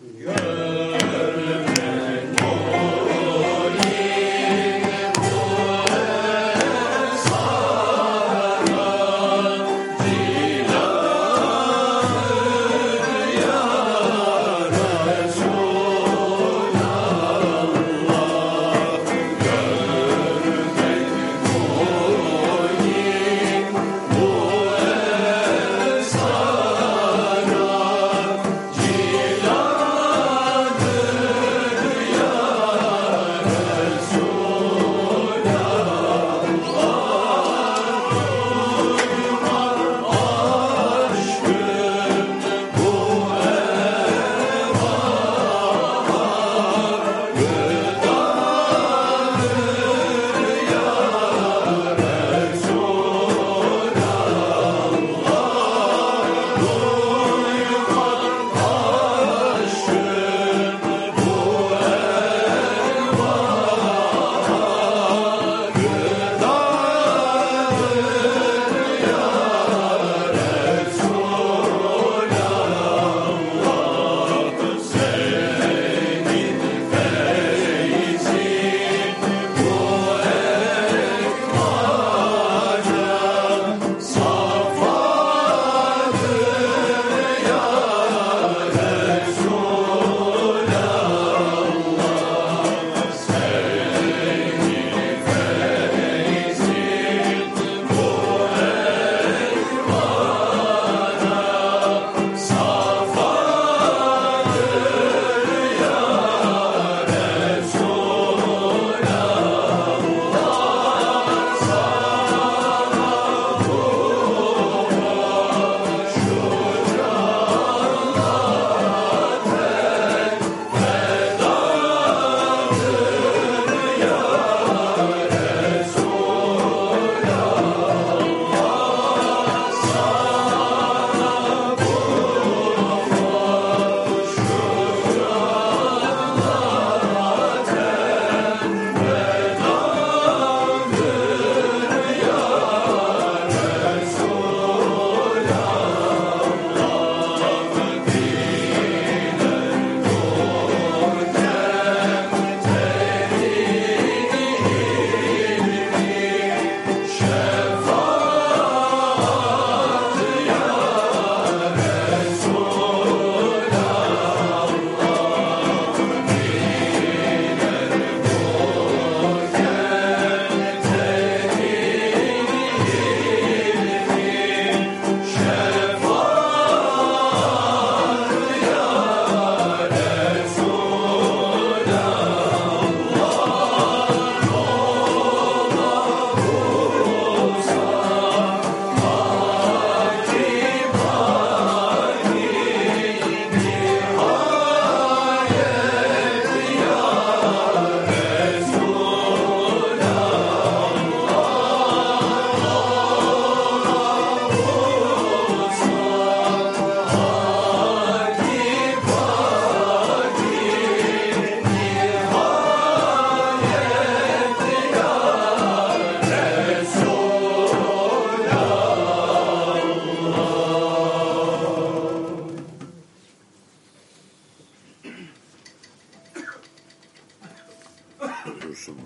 Yeah. 这是什么